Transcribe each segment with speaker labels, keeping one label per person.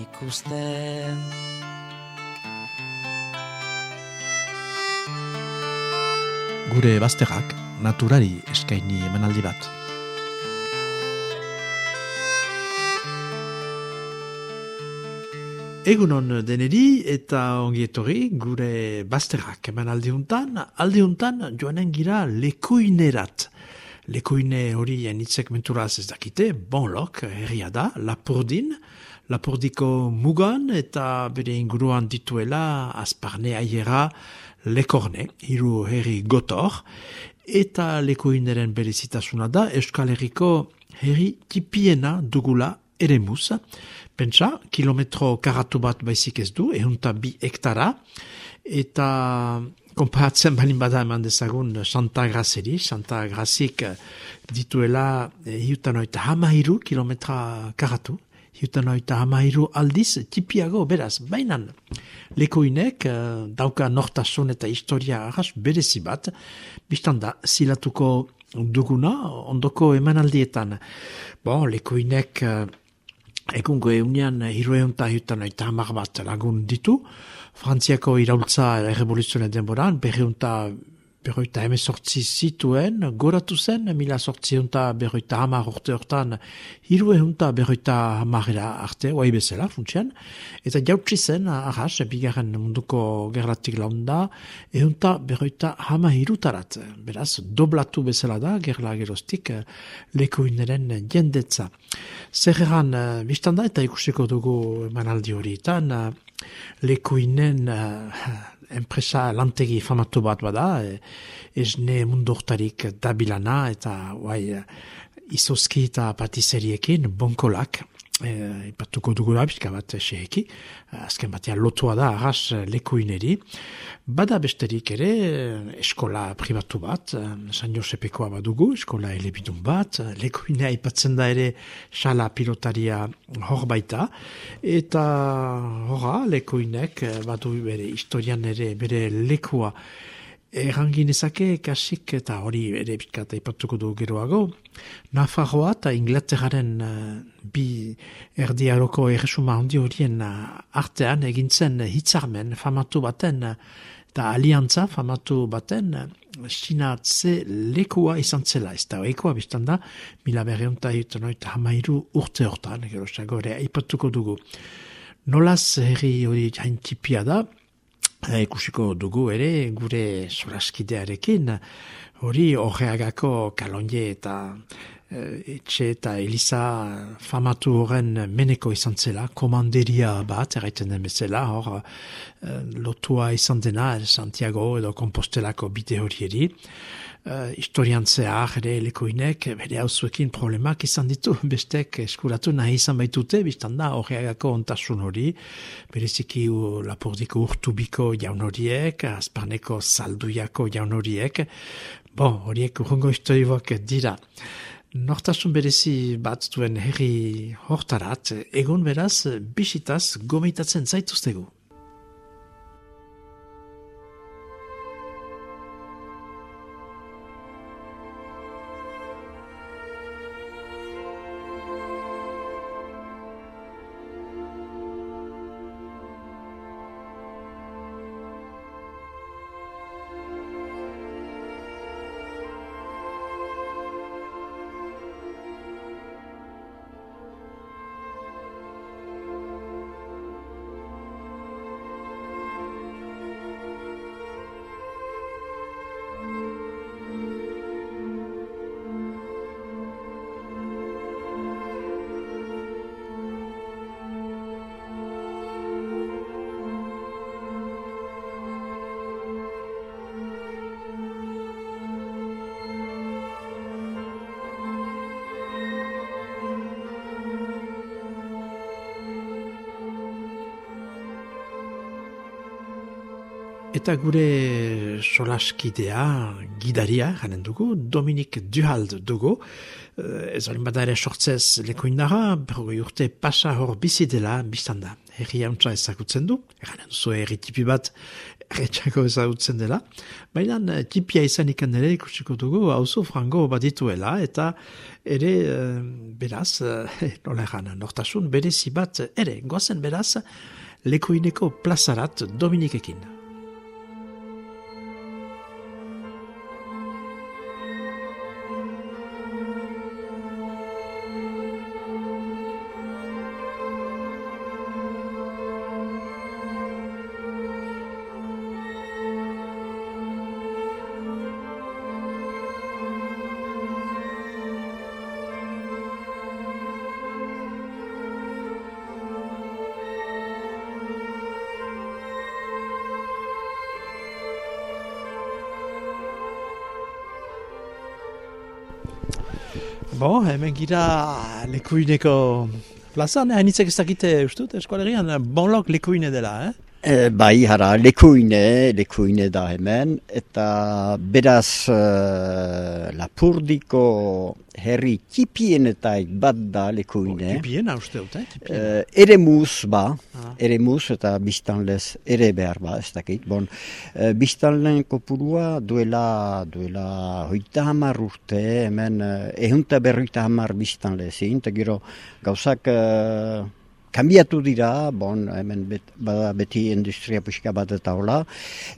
Speaker 1: ikusten.
Speaker 2: Gure bazterrak naturari eskaini emanaldi bat. Egunon deneri eta ongietori gure bazterrak eman aldiuntan, aldiuntan joanen gira lekoinerat. Lekoine hori enitzek menturaz ez dakite, bonlok, herria da, lapurdin, lapurdiko mugan eta bere inguruan dituela azparne aiera lekorne, hiru herri gotor, eta lekoineren berezitasuna da, Euskal Herriko herri tipiena dugula ere musa, Pentsa, kilometro karatu bat baizik ez du, ehunta bi hektara, eta konparatzen balin bada eman dezagun Santa Grazeri, Santa Grazik dituela eh, hiutan oita hamairu kilometra karatu, hiutan oita hamairu aldiz tipiago beraz, bainan lekoinek eh, dauka nortasun eta historia arras berezi bat, biztan da, zilatuko duguna, ondoko emanaldietan. Bon, lekoinek... Eh, Egungo eunian hirueunta hiutan oita hamar bat lagun ditu. Frantziako iraultza revoluzionen denboran, berreunta berroita emezortzi zituen, goratu zen, mila sortzi unta berroita hamar urte hortan, hiru ehunta berroita hamarera arte, oai bezala, funtsian, eta jautsi zen, ahas, bigarren munduko gerlatik launda, ehunta berroita hama hirutarat, beraz, doblatu bezala da, gerla gerostik, lekoineren jendetza. Zer eran, biztanda, eta ikusiko dugu manaldi horietan, lekoinen enpresa lantegi famatu bat bada, e, ez ne mundortarik dabilana eta guai, izoski eta patiseriekin bonkolak, e, ipatuko dugu da, bizka bat seheki, azken batean lotua da, arras lekuineri, bada besterik ere, eskola privatu bat, San Josepekoa badugu, eskola elebidun bat, lekuinea ipatzen da ere, xala pilotaria hor baita, eta horra, lekuinek badu bere historian ere, bere lekua, Errangin ezake, kasik eta hori ere bitkata ipatuko du geroago. Nafarroa eta Inglaterraren uh, bi erdiaroko erresuma handi horien uh, artean egintzen hitzarmen famatu baten eta aliantza famatu baten sinatze lekua izan zela. Ez da ekoa biztan da, mila berreunta eta hamairu urte hortan, gero ere ipatuko dugu. Nolaz herri hori jaintipia da, Eh, ikusiko dugu ere gure suraskidearekin hori horreagako kalonje eta eh, etxe eta Elisa famatu horren meneko izan zela, komanderia bat, erraiten den bezala, hor eh, lotua izan dena Santiago edo Compostelako bide horieri uh, historian zehar ere elekoinek bere hauzuekin problemak izan ditu. Bestek eskuratu nahi izan baitute biztan da horreagako ontasun hori. Bereziki lapordiko urtubiko jaun horiek azpaneko salduiako jaun horiek. Bon, horiek urrungo historiak dira. Nortasun berezi bat duen herri hortarat, egon beraz, bisitaz gomitatzen zaituztegu. Eta gure solaskidea, gidaria, janen dugu, Dominik Duhald dugu, Eh, ez hori bada ere sortzez lekoindara, berrogei urte pasa hor bizi dela, biztan da, herri hauntza ezagutzen du, eranen duzu herri tipi bat, erretxako ezagutzen dela, baina eh, tipia izan ikan ere ikusiko dugu, hauzu frango badituela, eta ere, uh, beraz, nola egan, nortasun, berezi bat, ere, goazen beraz, lekoineko plazarat Dominikekin. Gira lekuineko plazan, eh? hainitzek ez dakite ustut, eskualerian, bonlok lekuine dela, eh?
Speaker 3: E, bai, hara, lekuine, lekuine da hemen, eta beraz uh, lapurdiko herri tipienetai bat da lekuine.
Speaker 2: Oh, tipiena uste dut, eh?
Speaker 3: Uh, ere muz, ba, ah. ere muz, eta biztanlez ere behar ba, ez dakit. Bon, uh, biztanlen kopurua duela, duela hoita hamar urte, hemen uh, ehunta berroita hamar biztanlezin, eta gero gauzak... Uh, Kambiatu dira, bon, hemen bet, bada beti industria puxka bat eta hola.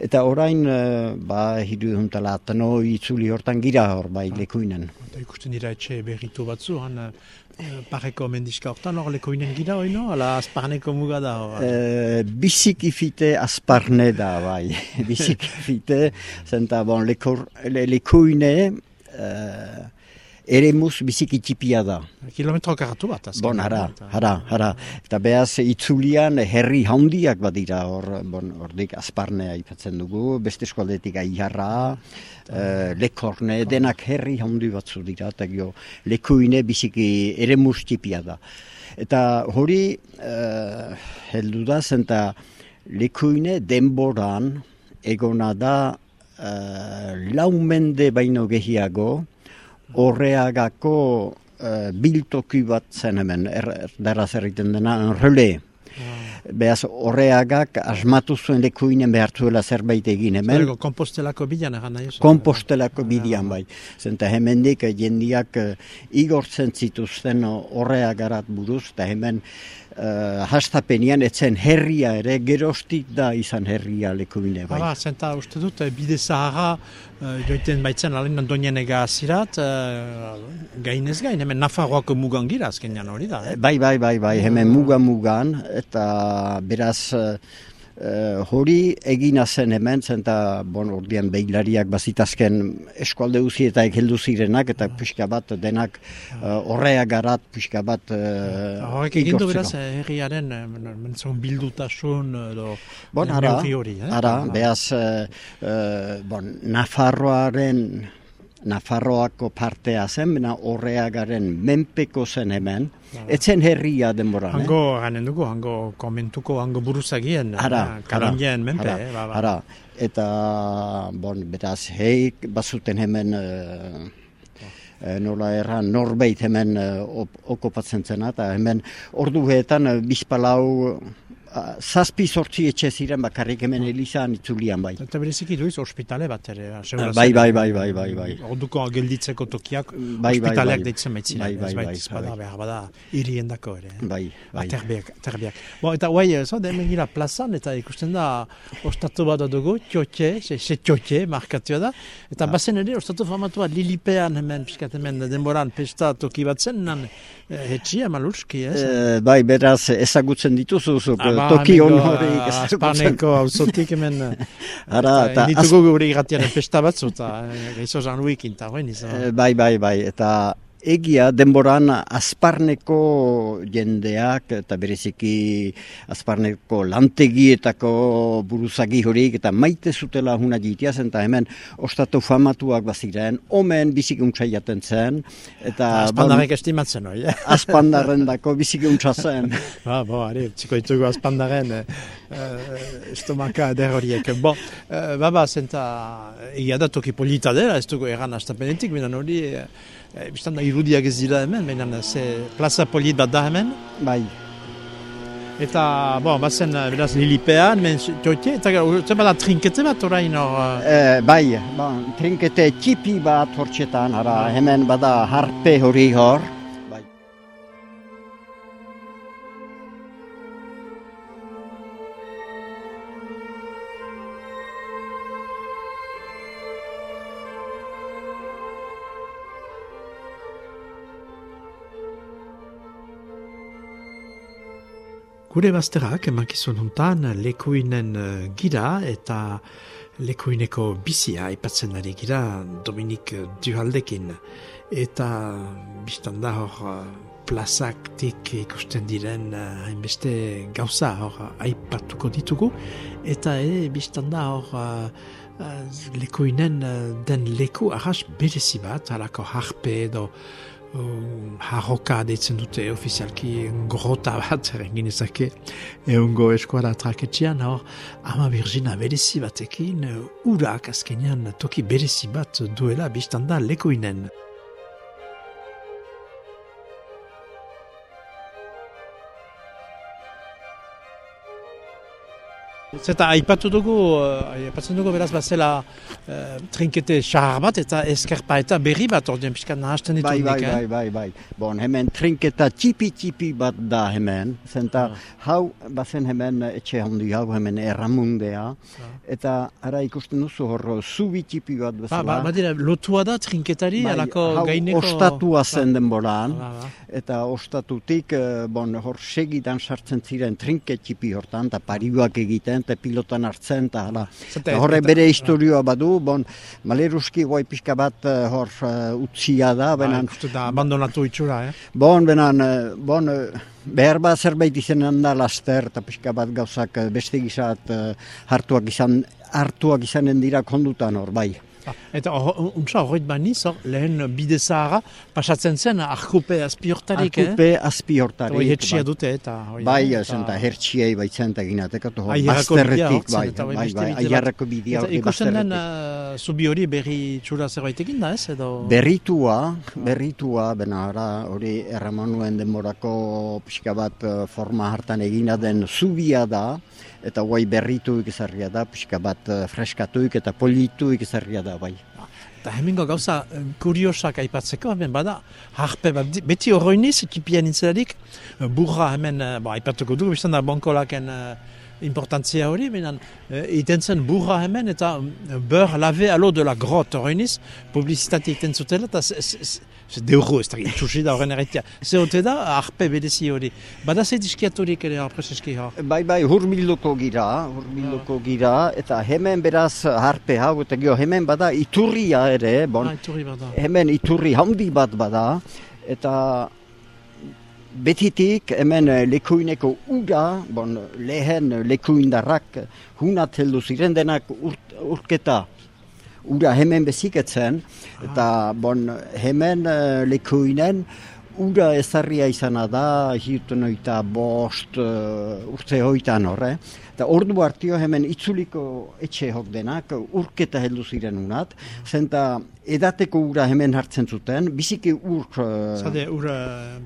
Speaker 3: Eta orain, uh, ba, hidu juntala, atano itzuli hortan gira hor, bai, ah. lekuinen.
Speaker 2: Eta ikusten dira etxe berritu batzu, han, uh, pareko mendiska hortan hor lekuinen gira hori, no? Ala azparneko muga da hor?
Speaker 3: Uh, biziki fite azparne da, bai. biziki fite, zenta, bon, lekuine... Uh, ere muz biziki txipia da.
Speaker 2: Kilometro karatu bat, azken.
Speaker 3: Bon, hara, hara, hara. Eta behaz, itzulian herri haundiak badira hor, bon, hordik azparnea ipatzen dugu, beste eskualdetik aiharra, uh, lekorne, denak herri haundi batzu dira, eta gio, lekuine biziki ere muz txipia da. Eta hori, uh, heldu da, zenta lekuine denboran egona da uh, laumende baino gehiago, horreagako uh, biltoki bat zen hemen, er, zerriten dena, enrele. Ah. Beaz, horreagak asmatu zuen lekuinen behartuela zerbait egin hemen.
Speaker 2: Zergo, kompostelako bidian egan nahi?
Speaker 3: Kompostelako bidian bai. Zenta hemendik jendiak uh, igortzen zituzten horreagarat buruz, eta hemen uh, hastapenian etzen herria ere gerostik da izan herria lekubine bai.
Speaker 2: Hala, zenta uste dut, eh, bide zahara uh, joiten baitzen alen donien ega azirat, uh, gainez gain, hemen Nafarroako mugan gira azken hori da. Eh?
Speaker 3: Bai, bai, bai, bai, hemen muga mugan, eta beraz... Uh, hori egina zen hemen, zen eta bon, ordean behilariak bazitazken eskualde uzi eta heldu zirenak, eta pixka bat denak uh, horrea garat pixka bat uh,
Speaker 2: Horrek egin du beraz herriaren mentzon bildutasun edo
Speaker 3: bon, ara, hori, eh? ara, behaz uh, bon, Nafarroaren Nafarroako partea zen, bena horreagaren menpeko zen hemen, etzen herria denbora.
Speaker 2: Hango, eh? ganen dugu, hango komentuko, hango buruzagien,
Speaker 3: ara,
Speaker 2: karangien menpe.
Speaker 3: Ara, eh? ba, ba. ara, eta, bon, beraz, heik, bazuten hemen, uh, nola erran, norbeit hemen uh, okopatzen zena, eta hemen orduetan, uh, bizpalau, zazpi sortzi etxe ziren bakarrik hemen elizan itzulian bai.
Speaker 2: Eta bereziki duiz ospitale bat ere.
Speaker 3: Bai, bai, bai, bai, bai, bai.
Speaker 2: Orduko gelditzeko tokiak bai, ospitaleak bai, deitzen maitzina.
Speaker 3: Bai, bai, bai.
Speaker 2: Bada, behar bada, irien dako ere.
Speaker 3: Bai, bai.
Speaker 2: Terbiak, terbiak. Bo, eta guai, zo, da hemen gira plazan, eta ikusten da, ostatu bat dugu, txotxe, se txotxe, markatua da. Eta bazen ere, ostatu formatu bat, lilipean hemen, piskat hemen, denboran, pesta toki bat zen, nan, hetxia malurski, eh?
Speaker 3: bai, beraz, ezagutzen dituzu, toki hon hori.
Speaker 2: Azpaneko hau zotik hemen.
Speaker 3: Ara, eta...
Speaker 2: Ditugu gure irratian pesta batzu, eta gaizo Jean-Louis kinta,
Speaker 3: eh, Bai, bai, bai, eta egia denboran azparneko jendeak eta bereziki azparneko lantegietako buruzagi horik eta maite zutela huna jitia zen eta hemen ostatu famatuak baziren, omen bizikuntza jaten zen.
Speaker 2: Eta, Azpandarek bon, estimatzen hori, eh?
Speaker 3: Azpandaren dako bizikuntza zen.
Speaker 2: ba, bo, ari, txiko ditugu azpandaren eh, eh, estomaka eder horiek. Bo, eh, baba, zenta, egia da toki polita dela, ez dugu eran astapenetik, minan hori, eh, E, Bistan da irudiak ez dira hemen, baina ze plaza polit bat da hemen.
Speaker 3: Bai.
Speaker 2: Eta, bon, bazen, eh, beraz, lilipean, men, joite, eta zer bada trinkete bat orain hor?
Speaker 3: E, bai, bon, trinkete txipi bat hortxetan, ara, hemen bada harpe hori hor.
Speaker 2: Gure bazterak emakizun hontan lekuinen eh, gira eta lekuineko bizia aipatzen ari gira Dominik Duhaldekin. Eta biztan da hor plazaktik ikusten diren eh, hainbeste gauza hor aipatuko ditugu. Eta e, biztan da hor lekuinen den leku ahas berezi bat, halako harpe edo harroka deitzen dute ofizialki grota bat erengin ezake eungo eskuara traketxean hor ama virgina berezi batekin urak azkenean toki berezi bat duela biztanda lekoinen. Zeta, aipatu dugu, uh, aipatzen dugu beraz bazela uh, trinkete xahar bat eta eskerpa eta berri bat ordean pixka nahazten ditu
Speaker 3: bai, bai, eh? bai, bai, bai, Bon, hemen trinketa txipi-txipi bat da hemen. Zenta, ah. hau bazen hemen etxe handi hau hemen erramundea. Ah. Eta ara ikusten duzu hor zubi txipi bat
Speaker 2: bezala. Ba, ba, dira, lotua da trinketari bai, alako gaineko...
Speaker 3: Ostatua zen ba. denboran. Ba, ba. Eta ostatutik, bon, hor segidan sartzen ziren trinket txipi hortan, eta pariuak egiten, eta pilotan hartzen, eta hala. Horre bere historioa badu, bon, maleruski guai pixka bat uh, hor uh, utzia da,
Speaker 2: ba, benan... da, abandonatu itxura, eh?
Speaker 3: Bon, benan, uh, bon, uh, behar bat zerbait izanen da laster, eta pixka bat gauzak beste gizat uh, hartuak izan, hartuak izanen dira kondutan hor, bai.
Speaker 2: Eta untsa horret baniz, lehen bide zahara, pasatzen zen arkupe azpiortarik,
Speaker 3: eh? Arkupe azpiortarik.
Speaker 2: Hoi hetxia dute eta...
Speaker 3: Bai, zen eta hertsiei baitzen eta ginatek, eta hori bazterretik, bai, bai, bai, aiarrako bidea hori
Speaker 2: bazterretik. Ikusten den, zubi hori berri txura zerbaitekin da, ez? Edo...
Speaker 3: Berritua, berritua, bena ara, hori erramanuen denborako pixka bat forma hartan egina den zubia da, eta guai berritu ikizarria da, pixka bat freskatu eta politu ikizarria da, bai.
Speaker 2: Eta hemengo gauza kuriosak aipatzeko, hemen bada, harpe bat, beti horroiniz, ekipian intzelarik, burra hemen, ba, aipatuko dugu, biztan da bonkolaken importantzia hori, benen, uh, iten zen burra hemen, eta beur lave alo de la grot horroiniz, publizitate iten zutela, eta Ze deuro, ez da gintxusi da horren erretia. Ze hote da, arpe bedezi hori. Bada ze diskiatorik ere apreseski hor?
Speaker 3: Bai, bai, hurmiluko gira, hurmiluko gira, eta hemen beraz harpe hau, eta gio, hemen bada iturria ere, bon,
Speaker 2: ah, iturri bada.
Speaker 3: hemen iturri handi bat bada, eta betitik hemen lekuineko uga, bon, lehen lekuindarrak, hunat heldu ziren denak urketa, ura hemen beziketzen, eta bon, hemen uh, lekuinen, ura ezarria izana da, hirtu noita bost uh, urte hoitan horre. Eta ordu hartio hemen itzuliko etxe hok denak, urketa heldu ziren unat, zenta edateko ura hemen hartzen zuten, biziki ur...
Speaker 2: Uh... Zade, ura,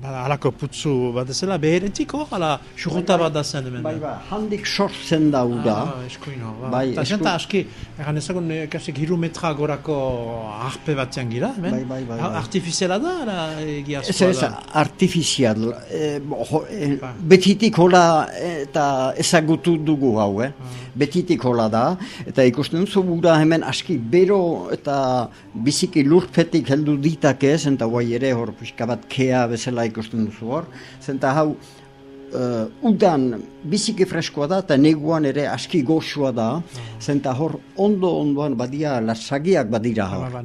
Speaker 2: bada, alako putzu bat ezela, beherentiko, ala, xurrota bat da zen hemen.
Speaker 3: Bai, bai, handik sortzen da ura.
Speaker 2: Ah, eskuino, ba. Bai, Eta esku... aski, egan ezagun, eh, kasik, hiru metra gorako arpe bat gira, hemen?
Speaker 3: Bai, bai, bai. bai.
Speaker 2: Artifiziala da, ala, egia
Speaker 3: Ez, ez, artifizial. Eh, eh, ba. betitik hola eta ezagutu dugu hau, eh? Ah. Betitik hola da, eta ikusten zu gura hemen aski bero eta biziki lurpetik heldu ditak ez, eta guai ere hor pixka bat kea bezala ikusten duzu hor, zenta hau uh, udan biziki freskoa da, eta neguan ere aski goxua da, zenta hor ondo ondoan badia lasagiak badira hor.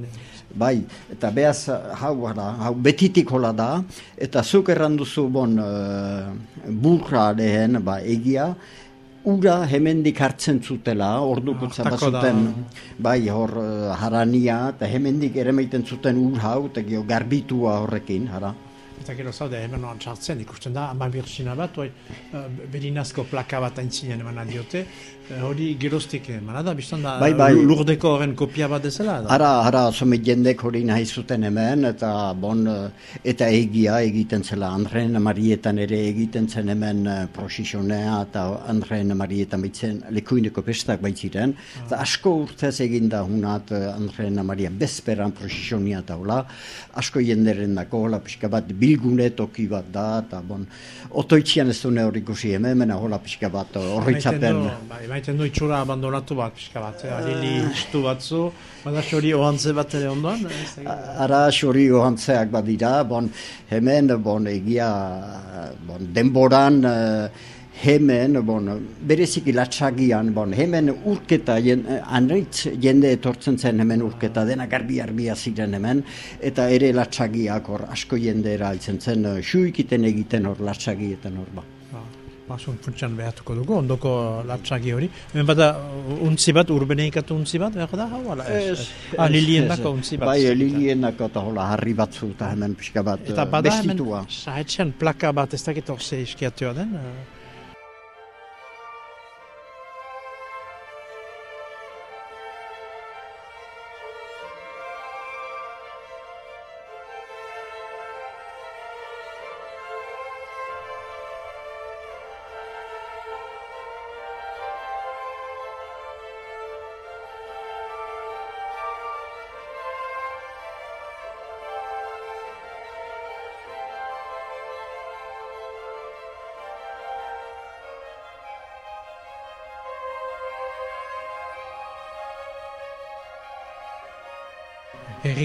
Speaker 3: Bai, eta behaz, hau, hara, hau betitik hola da, eta zuk erranduzu bon uh, burra lehen, ba, egia, ura hemendik hartzen zutela, ordukutza
Speaker 2: Ah,
Speaker 3: bazuten, bai, hor uh, harania, eta hemendik ere meiten zuten ur hau, eta gero garbitua horrekin, hara.
Speaker 2: Eta gero zaude, hemen oan txartzen, ikusten da, ama birtsina bat, oi, uh, berinazko plaka bat aintzinen eman diote, eh, hori geroztik eman da, biztan da,
Speaker 3: Bai, bai.
Speaker 2: lu- lurdeko horren kopia bat dezela, da.
Speaker 3: Hara, hara, somet jendek hori nahi zuten hemen, eta bon, eh, eta egia egiten zela, Andren Marietan ere egiten zen hemen eh, prosizionea, eta Andren Marietan baitzen lekuineko pestak baitziren, eta asko urtez egin da hunat eh, Andren Maria bezperan prosizionia eta hola, asko jenderen dako, hola pixka bat bilgune toki bat da, eta bon, otoitzian ez dune hori ikusi hemen, hola pixka bat eh, horritzapen.
Speaker 2: Bai, maiten du itxura abandonatu bat, pixka bat, eh, alili istu batzu, bada hori ohantze bat ere ondoan,
Speaker 3: Ara xori ohantzeak badira, bon, hemen, bon, egia, bon, denboran, eh, hemen, bon, bereziki latxagian, bon, hemen urketa, jen, eh, anritz jende etortzen zen hemen urketa, dena garbi arbia ziren hemen, eta ere latxagiak hor asko jende eraltzen zen, eh, xuikiten egiten hor latxagietan hor ba.
Speaker 2: Basun funtsan behartuko dugu, ondoko latxagi hori. Hemen bada untzi bat, urbeneikatu untzi bat, behar da, hau, ala, ez? Ah, lilien dako untzi bat.
Speaker 3: Bai, lilien dako eta hola harri batzu eta hemen pixka bat
Speaker 2: Eta
Speaker 3: eh,
Speaker 2: bada hemen,
Speaker 3: bestitua.
Speaker 2: sahetxean plaka bat, ez dakit hor ze iskiatua den, eh,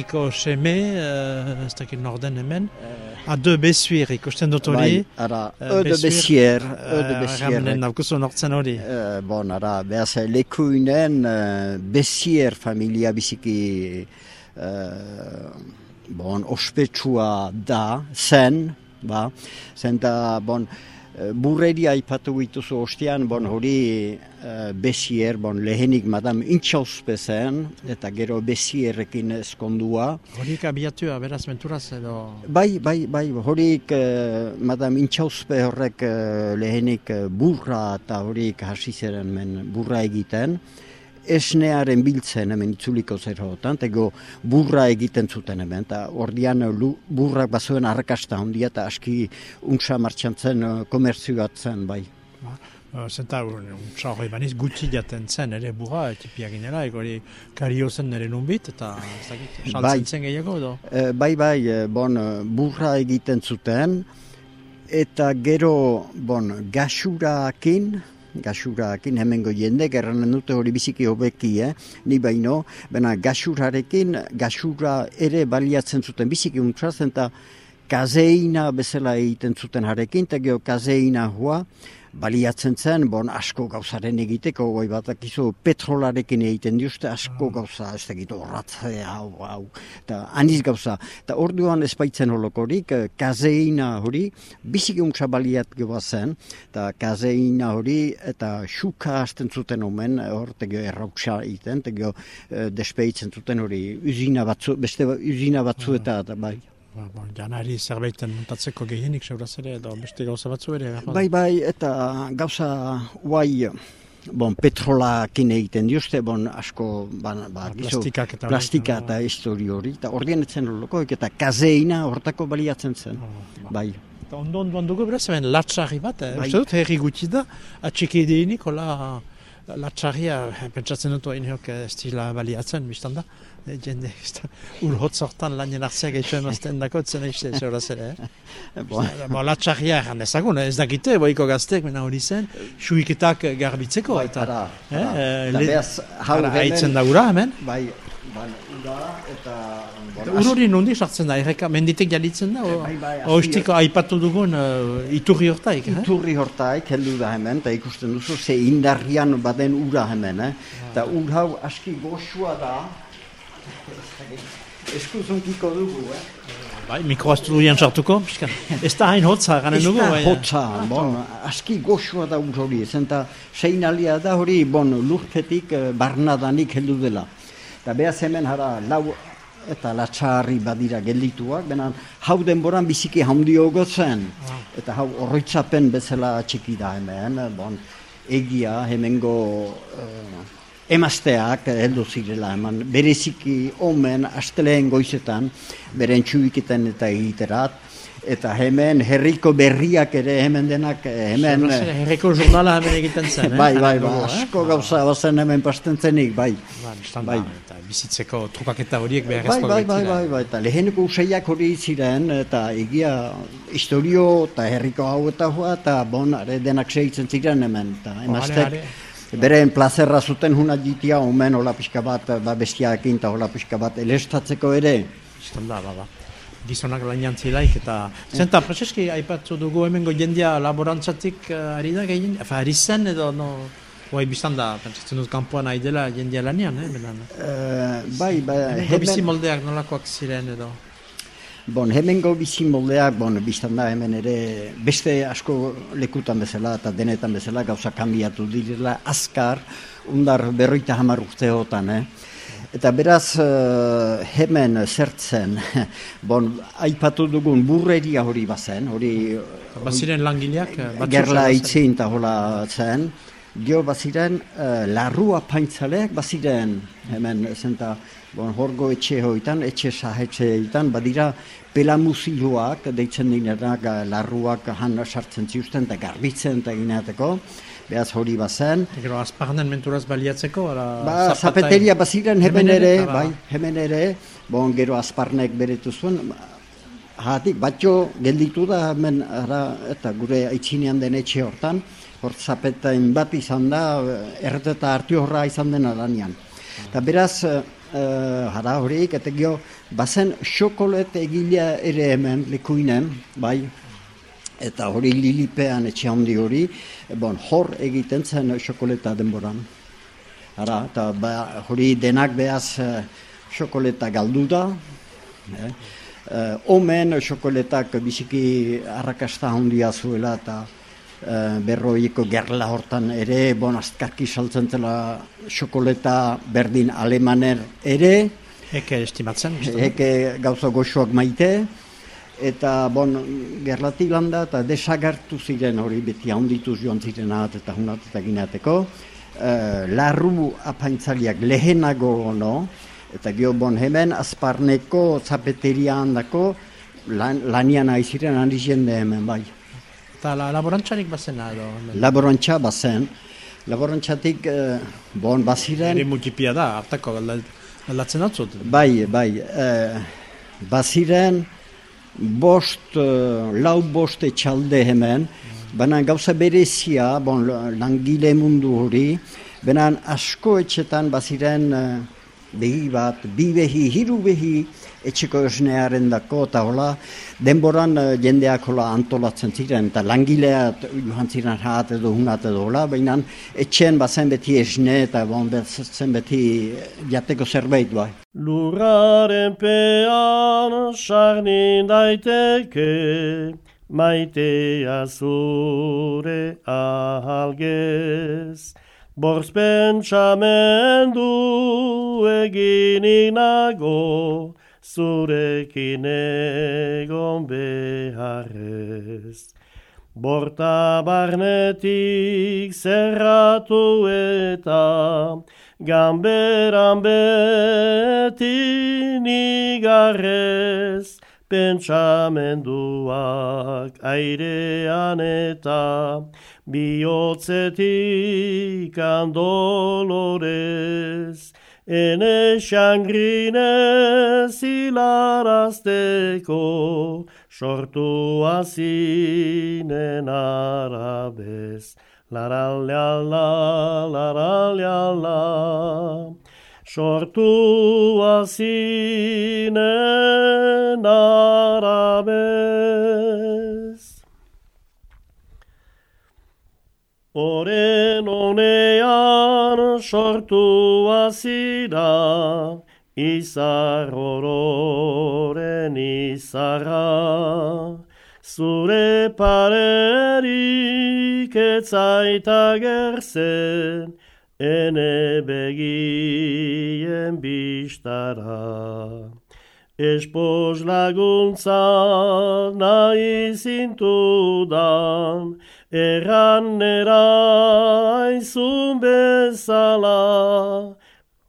Speaker 2: Herriko seme, uh, ez dakit norden hemen, a deux besuir ikusten dut hori.
Speaker 3: Bai, ara,
Speaker 2: eh,
Speaker 3: ö de besier, ö de
Speaker 2: eh,
Speaker 3: besier.
Speaker 2: Ramenen naukuzu nortzen hori.
Speaker 3: Eh, bon, ara, behaz, lekuinen uh, besier familia biziki uh, bon, ospetsua da, zen, ba, zen da, bon, eh, burreri aipatu dituzu ostean, bon, hori uh, besier, bon, lehenik madam intxauspe zen, eta gero besierrekin eskondua,
Speaker 2: Horik abiatua, beraz, menturaz edo...
Speaker 3: Bai, bai, bai, horik uh, Madame Intxauspe horrek eh, lehenik eh, burra eta horik hasi zeren men burra egiten, esnearen biltzen hemen itzuliko zer hotan, tego burra egiten zuten hemen, eta ordian eh, burrak bazuen arrakasta handia eta aski untsa martxantzen uh, komerzioatzen, bai.
Speaker 2: Uh, Zenta, untsa hori baniz, gutxi jaten zen, ere burra, etipia ginela, hori kario zen nire nunbit, eta ez dakit,
Speaker 3: Bai.
Speaker 2: saltzen zen gehiago edo.
Speaker 3: Eh, bai, bai, eh, bon, eh, burra egiten zuten, eta gero, bon, gasurakin, gasurakin hemengo jende, gerranen dute hori biziki hobeki, eh? ni baino, bena gasurarekin, gasura ere baliatzen zuten biziki untrazen, eta kazeina bezala egiten zuten harekin, eta gero kazeina hua, baliatzen zen, bon, asko gauzaren egiteko, goi bat, akizu, petrolarekin egiten diuste, asko gauza, ez dakit, horratze, hau, hau, eta aniz gauza. Eta orduan ez baitzen holokorik, eh, kazeina hori, biziki untsa baliat gehoa zen, eta kazeina hori, eta xuka hasten zuten omen, eh, hor, tegio errauksa egiten, tegio eh, despeitzen zuten hori, uzina batzu, beste uzina batzu eta, eta bai.
Speaker 2: Ba, bon, janari zerbaiten muntatzeko gehienik seuraz ere, edo beste gauza batzu ere. bada.
Speaker 3: Bai, bai, eta gauza guai, bon, petrolakin egiten diuste, bon, asko, ba, ba, gizu,
Speaker 2: Plastikak eta
Speaker 3: plastika eta histori hori, eta ordean etzen eta kazeina hortako baliatzen zen,
Speaker 2: Oh,
Speaker 3: bai.
Speaker 2: Eta ondo ondoan dugu beraz, hemen latxarri bat, eh?
Speaker 3: Bai.
Speaker 2: uste dut, herri gutxi da, atxiki ideinik, hola latxarria, eh, pentsatzen dut hain ez dila baliatzen, biztan da, jende, ur hotz hortan lanien hartzea gehiago emazten dako, etzen eizte zeuraz ere, eh?
Speaker 3: Bon,
Speaker 2: Bo, latxarria egan ezagun, ez dakite, boiko gaztek, mena hori zen, suiketak garbitzeko, eta,
Speaker 3: ara,
Speaker 2: eh,
Speaker 3: ara.
Speaker 2: eh,
Speaker 3: hau
Speaker 2: haitzen da ura hemen,
Speaker 3: Bai, bai, ura, eta...
Speaker 2: Ur hori nondi sartzen da, erreka, menditek jalitzen da,
Speaker 3: Bai, bai,
Speaker 2: aipatu dugun uh, iturri hortaik, eh?
Speaker 3: Iturri hortaik heldu da hemen, eta ikusten duzu, ze indarrian baden ura hemen, eh? Eta ur hau aski goxua da, Eskuzunkiko dugu, eh?
Speaker 2: Bai, mikroastudian sartuko, pixka. Ez da hain hotza, ganen dugu.
Speaker 3: Ez da hotza, bon, aski goxoa da ur hori, zenta sein alia da hori, bon, lurtetik eh, barnadanik heldu dela. Eta behaz hemen hara lau eta latxarri badira geldituak, benan hau denboran biziki handio zen, eta hau horretzapen bezala txiki da hemen, bon, egia hemengo eh, emazteak heldu zirela eman, bereziki omen asteleen goizetan, beren txubiketan eta egiterat, eta hemen herriko berriak ere hemen denak, eh, hemen...
Speaker 2: Zerra, Herriko jurnala hemen egiten zen, eh?
Speaker 3: Bai, bai, bai,
Speaker 2: eh?
Speaker 3: asko gauza bazen hemen pastentzenik, bai.
Speaker 2: Ba,
Speaker 3: Bai.
Speaker 2: da, eta bizitzeko trukaketa horiek
Speaker 3: Bai,
Speaker 2: beharrezkoak
Speaker 3: bai, bai, bai, bai, eta leheneko usaiak hori ziren, eta egia historio eta herriko hau eta hoa, eta bon, are denak segitzen ziren hemen, eta emaztek. Beren plazerra zuten huna jitia, omen hola pixka bat, ba bestiakin, eta hola pixka bat elestatzeko ere.
Speaker 2: Bistan da, ba, ba. Gizonak lanian zilaik, eta... Zenta, Franceschi, aipatzu dugu hemengo jendia laborantzatik uh, ari da gehien, efa, ari zen edo, no... Bai, biztan da, pentsatzen dut kanpoan ari dela jendia lanian, eh, benan.
Speaker 3: Eh, bai, bai,
Speaker 2: Hemengo bizi
Speaker 3: hemen,
Speaker 2: moldeak nolakoak ziren edo.
Speaker 3: Bon, hemengo bizi moldeak, bon, biztan da hemen ere beste asko lekutan bezala eta denetan bezala gauza kanbiatu direla azkar, undar berroita hamar urteotan, eh? Eta beraz, eh, hemen zertzen, bon, aipatu dugun burreria hori bazen, hori
Speaker 2: Baziren langileak, eh,
Speaker 3: gerla itzin eta hola zen, gio baziren uh, larrua paintzaleak baziren. Hemen zenta bon, horgo etxe hoitan, etxe sahetxeetan, badira pelamuziloak deitzen dinenak eh, larruak han sartzen ziusten eta garbitzen eta gineateko, behaz hori bazen.
Speaker 2: Gero, azparnen menturaz baliatzeko, ala...
Speaker 3: Ba, zapateria baziren hemen,
Speaker 2: Hemen ere,
Speaker 3: ere,
Speaker 2: ala.
Speaker 3: bai, hemen ere, bon, gero azparnek beretu zuen, hatik, batxo gelditu da hemen, ara, eta gure aitzinean den etxe hortan, hor zapetain bat izan da, erret eta hartu horra izan dena lanian. Eta beraz, eh, hara horiek, eta gio, bazen xokolet egilea ere hemen, lekuinen, bai, eta hori lilipean etxe handi hori, bon, hor egiten zen xokoleta denboran. Ara, eta ba, hori denak behaz eh, xokoleta galdu da. Eh? Eh, omen xokoletak biziki arrakasta handia zuela eta eh, berroiko gerla hortan ere, bon, azkarki saltzen zela xokoleta berdin alemaner ere,
Speaker 2: Eke estimatzen,
Speaker 3: eke gauza goxoak maite, eta bon, gerlatik landa eta desagertu ziren hori beti handituz joan zirenat eta hunat eta gineateko, eh, larru apaintzaliak lehenago no, eta gio bon hemen azparneko zapeteria handako lan, lanian aiziren handi jende hemen bai.
Speaker 2: Eta la, laborantzarik bazena edo. hemen.
Speaker 3: Laborantza bazen, laborantzatik eh, bon baziren,
Speaker 2: Ere multipia da, hartako alda- aldatzen atzut.
Speaker 3: Bai, bai, eh, baziren bost, eh, lau bost etxalde hemen, baina gauza berezia, bon, langile mundu hori, baina asko etxetan baziren eh, behi bat, bi behi, hiru behi, etxeko esnearen dako, eta hola, denboran eh, jendeak hola antolatzen ziren, eta langileat joan ziren hat edo hunat edo hola, baina etxean bazen beti esne, eta bon, zen beti jateko zerbait bai.
Speaker 4: Lurraren pean sarnin daiteke, maitea zure ahalgez. Borz pentsamendu eginik nago, zurekin egon beharrez. Borta barnetik zerratu eta Gamberan beti nigarrez Pentsamenduak airean eta Biotzetik andolorez Ene xangrinez hilarazteko Sortu azinen arabez La la la la la la la la. Sortu azinen arabez Oren onean sortu azira izar hororen izarra, zure parerik etzaita gerzen, ene begien bistara. Espos laguntza nahi zintudan, erran nera izun bezala,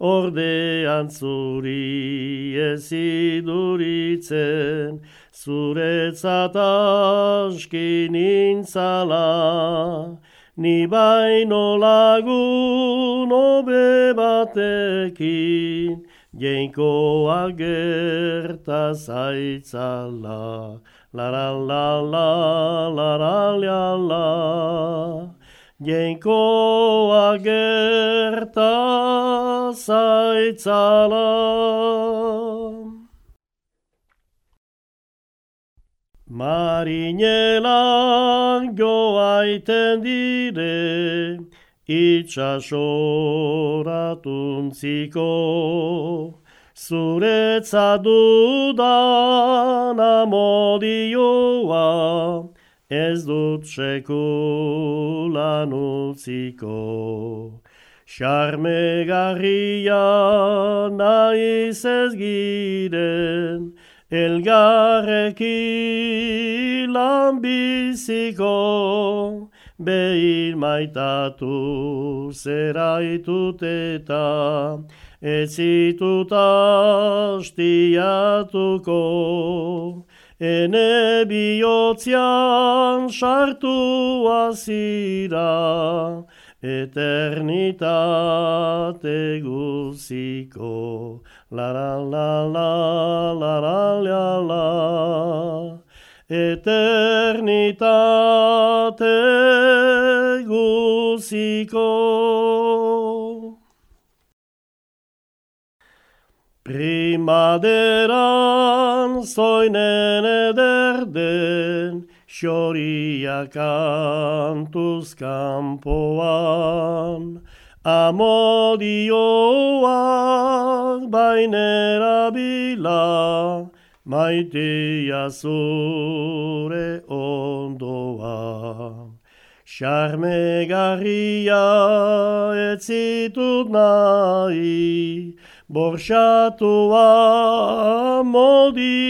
Speaker 4: ordean zuri eziduritzen, zuretzat aski nintzala, ni baino lagun obe batekin, Jeinko agerta zaitzala, la la la la la la la la. Jeinko agerta zaitzala. Marinelan goaiten dire, itxasoratuntziko, zuretza dudan amodioa, ez dut sekulan utziko. Garria naiz ez giren, elgarreki lanbiziko, behin maitatu zeraitut eta ez zitut astiatuko. Ene bihotzian sartu azira, eternitate guziko. La la la la la la la la eternitate guziko. Primaderan zoinen ederden, xoriak antuz kampoan, amodioak bainera bila, maitea zure ondoa. Charme garria etzitut nahi, borxatua modioan,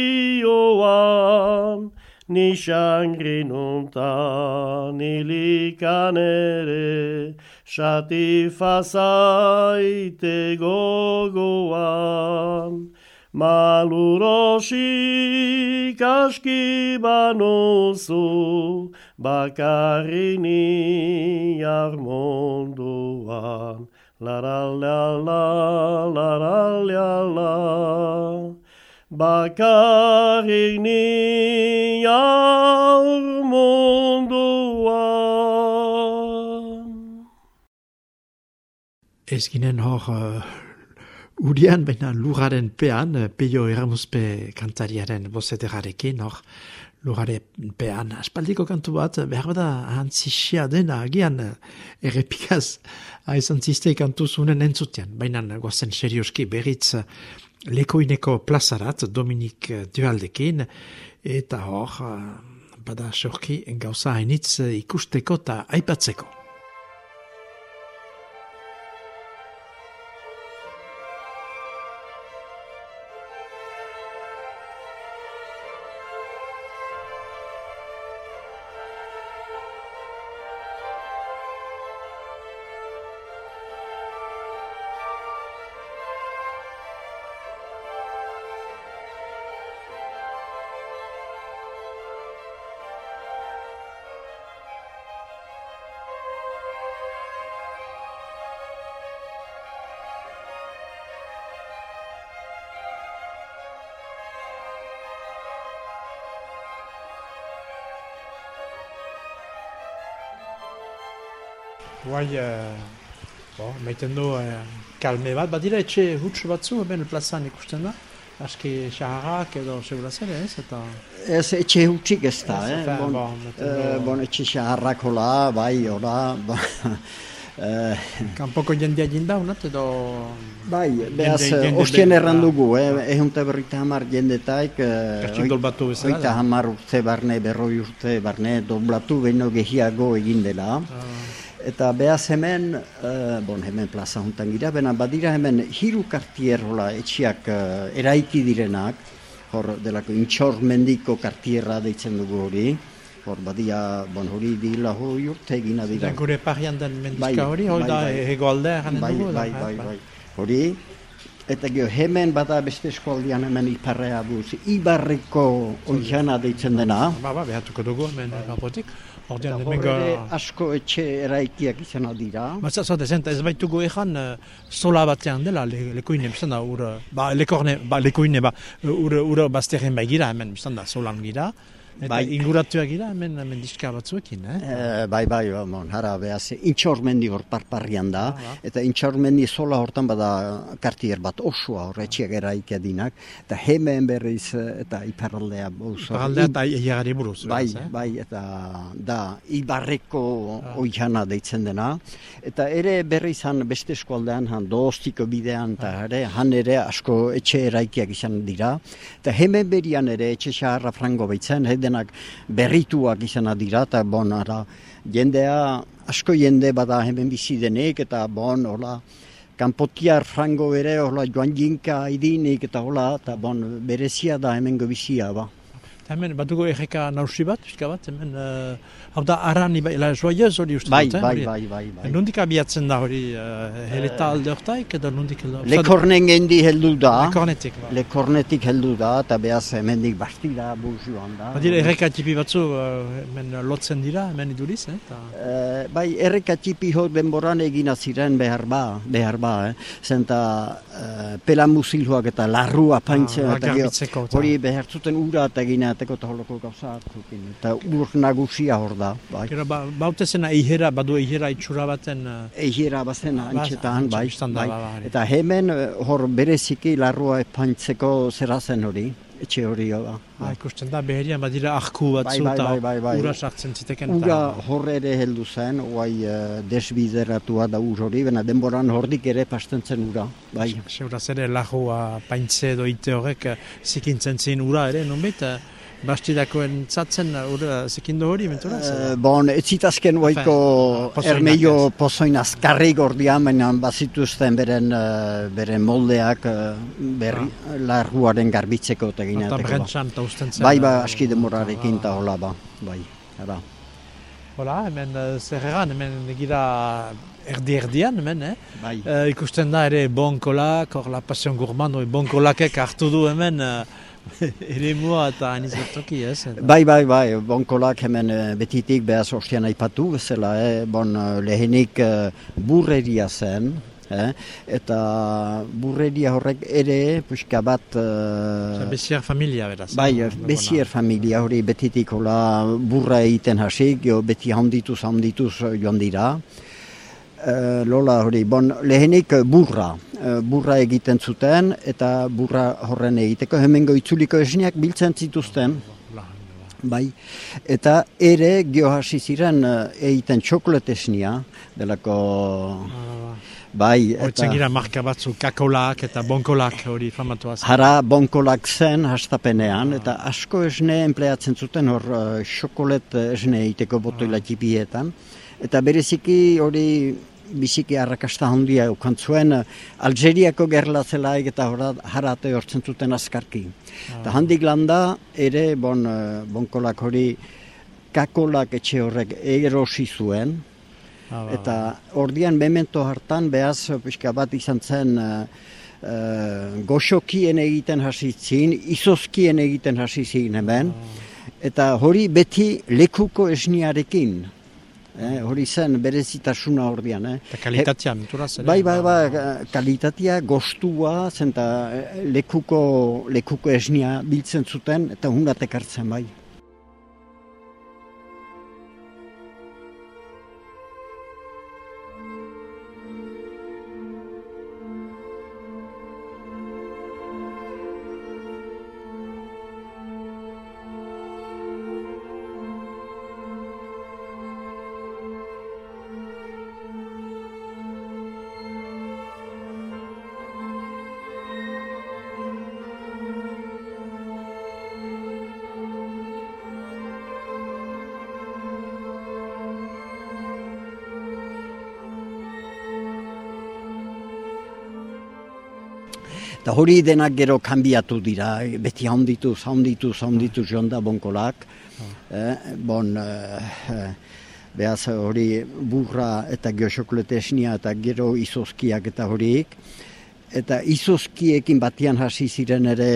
Speaker 4: ni xangri nuntan ilikan ere, xatifazaite gogoan. Malurosik aski banuzu, bakarini armonduan. La la la la Bakarini armonduan.
Speaker 2: Ez ginen hor uh, Urian, baina luraren pean, eh, peio erramuzpe kantariaren bozederarekin, hor, luraren pean, aspaldiko kantu bat, behar da, antzisia dena, agian, eh, errepikaz, aizan ziste kantu zunen entzutean, baina guazen serioski berriz lekoineko plazarat, Dominik Dualdekin, eta hor, bada sorki gauza hainitz ikusteko eta aipatzeko. Guai, uh, bo, maiten du uh, kalme bat, badira etxe huts batzu, hemen plazan ikusten da, aski xaharrak edo segura zer ez, eta...
Speaker 3: Ez etxe hutsik ez da,
Speaker 2: Ez,
Speaker 3: eh?
Speaker 2: efe,
Speaker 3: Bon,
Speaker 2: bon, maiten
Speaker 3: eh, bon, etxe xaharrak hola, bai, hola, ba, Eh,
Speaker 2: Kanpoko jendea jinda, unat, edo...
Speaker 3: bai, behaz, ostien erran
Speaker 2: ah,
Speaker 3: dugu, eh, ehunta berrita hamar jendetaik, eh,
Speaker 2: dolbatu bezala,
Speaker 3: Oita hamar urte barne, berroi urte barne, doblatu behin gehiago egin dela. Eta behaz hemen, eh, bon, hemen plaza juntan gira, bena badira hemen hiru kartier hola etxiak eh, eraiki direnak, hor delako intxor mendiko kartierra deitzen dugu hori, hor badia, bon, hori dila hori urte egina dira.
Speaker 2: Gure parian den mendizka
Speaker 3: Bai,
Speaker 2: hori, hori
Speaker 3: bai,
Speaker 2: da
Speaker 3: bai.
Speaker 2: hegoaldea janen
Speaker 3: bai,
Speaker 2: dugu.
Speaker 3: bai, bai,
Speaker 2: eh,
Speaker 3: bai, Hori, eta gero hemen bada beste eskualdean hemen iparrea buz, ibarreko oiana deitzen dena,
Speaker 2: Ba, ba, behatuko dugu hemen apotik. Ordean,
Speaker 3: Eta
Speaker 2: go...
Speaker 3: asko etxe eraikiak izan dira.
Speaker 2: Matza, zaude, zenta ez baitugu ezan uh, sola batean dela, le, lekoine, biztan da, ur, ba, lekorne, ba, lekoine, ba, ur, ur bazterren bai gira, hemen, biztan da, solan gira. Eta
Speaker 3: Bai.
Speaker 2: inguratuak gira, hemen, hemen diska batzuekin, eh?
Speaker 3: Eh, bai, bai, ba, bon, hara, behaz, intxormendi hor parparrian da,
Speaker 2: Ah, ba.
Speaker 3: eta intxormendi sola hortan bada kartier bat osoa hor etxeak eraikia dinak, eta hemen berriz, eh, eta iparraldea boz. hor,
Speaker 2: Paraldea
Speaker 3: i-
Speaker 2: eta iagari buruz.
Speaker 3: Bai,
Speaker 2: eh?
Speaker 3: bai, eta da, ibarreko
Speaker 2: Ah.
Speaker 3: oihana deitzen dena. Eta ere berri izan beste eskualdean, han doostiko bidean, eta
Speaker 2: Ah.
Speaker 3: ere, han ere asko etxe eraikiak izan dira. Eta hemen berian ere etxe xaharra frango baitzen, denak berrituak izan dira, eta bon, ara, jendea, asko jende bada hemen bizi denek, eta bon, hola, kanpotiar frango ere, hola, joan jinka idinik, eta hola, eta bon, berezia da hemen bizia, ba.
Speaker 2: Eta hemen, batuko erreka nausi bat, pixka bat, hemen, uh, hau da, arani, bai, la joyeuse hori uste
Speaker 3: Bai,
Speaker 2: dut, eh,
Speaker 3: bai, bai, bai, bai.
Speaker 2: Nondik abiatzen da hori, uh, heleta alde hortaik, edo nondik?
Speaker 3: Lekornen gendi heldu da.
Speaker 2: Lekornetik, ba.
Speaker 3: Lekornetik heldu da, eta behaz hemendik bastira burzuan da.
Speaker 2: Badira erreka tipi batzu, uh, hemen lotzen dira, hemen iduriz, eh? Ta...
Speaker 3: Eh, bai, erreka txipi hor denboran egina ziren behar ba, behar ba, eh? Zenta eh, pela musilhuak eta larrua paintzen,
Speaker 2: Ah,
Speaker 3: eta hori behar zuten ura eta eginateko eta holoko gauza hartukin. Eta ur nagusia hor da, bai.
Speaker 2: Gero, ba, baute zena ihera, badu ihera itxura baten... Uh,
Speaker 3: Egiera bazen antxetan,
Speaker 2: antxe
Speaker 3: bai,
Speaker 2: biztan da,
Speaker 3: bai.
Speaker 2: ba, ba.
Speaker 3: Eta hemen eh, hor bereziki larrua epaintzeko zera zen hori, etxe hori. Ba.
Speaker 2: ah, ikusten da, beherian badira arku batzu,
Speaker 3: bai, bai, bai, bai.
Speaker 2: ura sartzen ziteken.
Speaker 3: Ura hor ere heldu zen, oai uh, desbideratua da ur hori, bena denboran hordik ere pasten zen ura, bai.
Speaker 2: Seuraz ere lajua paintze edo ite horrek eh, zikintzen zin ura ere, nonbait, bastidakoen zatzen uh, ura zikindu hori, menturaz?
Speaker 3: Eh, bon, ez zitazken oaiko ermeio pozoin azkarri gordian, baina bazituzten beren, eh, beren moldeak uh, berri, larruaren garbitzeko eta ginateko. Ba. Bai, ba,
Speaker 2: eh,
Speaker 3: aski demorarekin eta hola, ba, bai, ara.
Speaker 2: Hola, hemen zer egan, hemen gira erdi-erdian, hemen, eh?
Speaker 3: Bai.
Speaker 2: Eh, ikusten da ere bonkolak, hor la pasion gourmand, hori bonkolakek hartu du hemen uh, ere mua eta anizatoki, ez? Eta-
Speaker 3: Bai, bai, bai, bonkolak hemen eh, betitik behaz ostian aipatu, bezala, eh? bon, eh, lehenik eh, burreria zen, eh? eta burreria horrek ere, puxka bat... Eh,
Speaker 2: Besiar familia, beraz.
Speaker 3: Bai,
Speaker 2: eh,
Speaker 3: bezier familia hori betitik hola burra egiten hasi, gero beti handituz handituz eh, joan dira. Eh, Lola hori, bon, lehenik eh, burra, eh, burra egiten zuten eta burra horren egiteko hemengo itzuliko esneak biltzen zituzten. Bai, eta ere geho hasi ziren egiten txokolatesnia, delako,
Speaker 2: Ah,
Speaker 3: bai, eta
Speaker 2: gira marka batzu, kakolak eta bonkolak hori famatuaz.
Speaker 3: hara bonkolak zen hastapenean, eta asko esne empleatzen zuten hor xokolet esne egiteko botoila txipietan, eta bereziki hori biziki arrakasta handia eukan zuen, Algeriako gerla zelaik eta hora harate hortzen zuten azkarki. Eta handik landa ere bon, eh, bonkolak hori kakolak etxe horrek erosi zuen,
Speaker 2: Ah, ba,
Speaker 3: Eta ordian memento hartan behaz pixka bat izan zen uh, goxokien egiten hasi zin, izozkien egiten hasi zin hemen. Eta hori beti lekuko esniarekin. Eh, hori zen berezitasuna ordian. Eh.
Speaker 2: Eta kalitatea, menturaz. ere?
Speaker 3: Bai, bai, bai, kalitatea, gostua, zenta eh, lekuko, lekuko esnia biltzen zuten, eta hungatek hartzen bai. Eta hori denak gero kanbiatu dira, beti handituz, handituz, handituz joan da bonkolak. Eh, bon, eh, behaz hori burra eta geosoklete esnia eta gero izozkiak eta horiek. Eta izozkiekin batian hasi ziren ere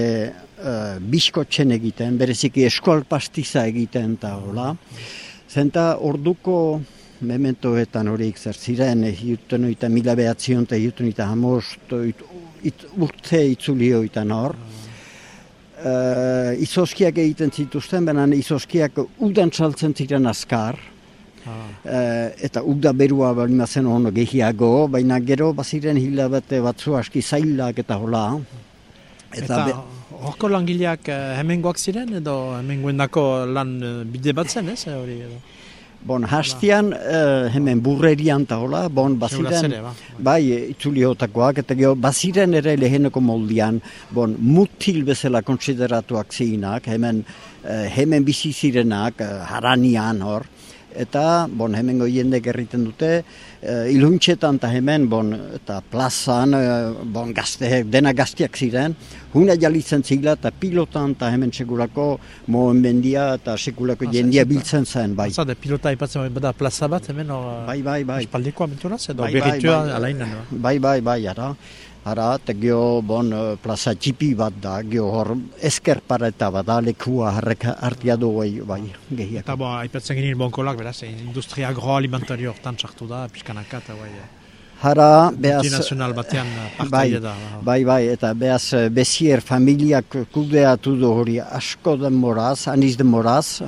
Speaker 3: uh, biskotzen egiten, bereziki eskual pastiza egiten eta hola. Zenta orduko mementoetan horiek zer ziren, hiuten oita mila behatzion eta hiuten oita hamost, it, urte itzuli oitan hor. Uh, izozkiak egiten zituzten, benan izozkiak udan txaltzen ziren azkar, Uh, eta uda berua balima zen ono gehiago, baina gero baziren hilabete batzu aski zailak eta hola.
Speaker 2: Eta, eta horko langileak uh, hemengoak ziren edo hemengoendako lan bide bat zen, ez? Hori, edo?
Speaker 3: Bon, hastian uh, hemen burrerian eta hola, bon, baziren, ba. bai, itzuliotakoak, eta gero, baziren ere leheneko moldian, bon, mutil bezala konsideratuak zinak, hemen, uh, hemen bizi zirenak, uh, haranian hor, eta bon, hemengo jende gerriten dute, e, iluntxetan eta hemen, bon, eta plazan, e, bon, gazte, dena gaztiak ziren, huna jalitzen zila eta pilotan eta hemen segurako moen bendia eta segurako jendia biltzen zen, bai.
Speaker 2: Zade, pilota ipatzen bada plaza bat hemen, o,
Speaker 3: bai, bai, bai.
Speaker 2: espaldiko abenturaz, edo
Speaker 3: bai, bai,
Speaker 2: berritua
Speaker 3: bai,
Speaker 2: alainan.
Speaker 3: Bai, bai, bai, ara. Ara, eta geho, bon, eh, plaza txipi bat da, geho hor esker pareta bat da, lekua harreka hartia du bai, bai, gehiak.
Speaker 2: Eta bo, aipatzen genien bonkolak, beraz, industria agroalimentario hortan txartu da, pixkanaka eta bai.
Speaker 3: Hara, behaz...
Speaker 2: Multinazional batean
Speaker 3: bai,
Speaker 2: da.
Speaker 3: Bai, bai, eta behaz bezier familiak kudeatu du hori asko denmoraz, aniz denmoraz,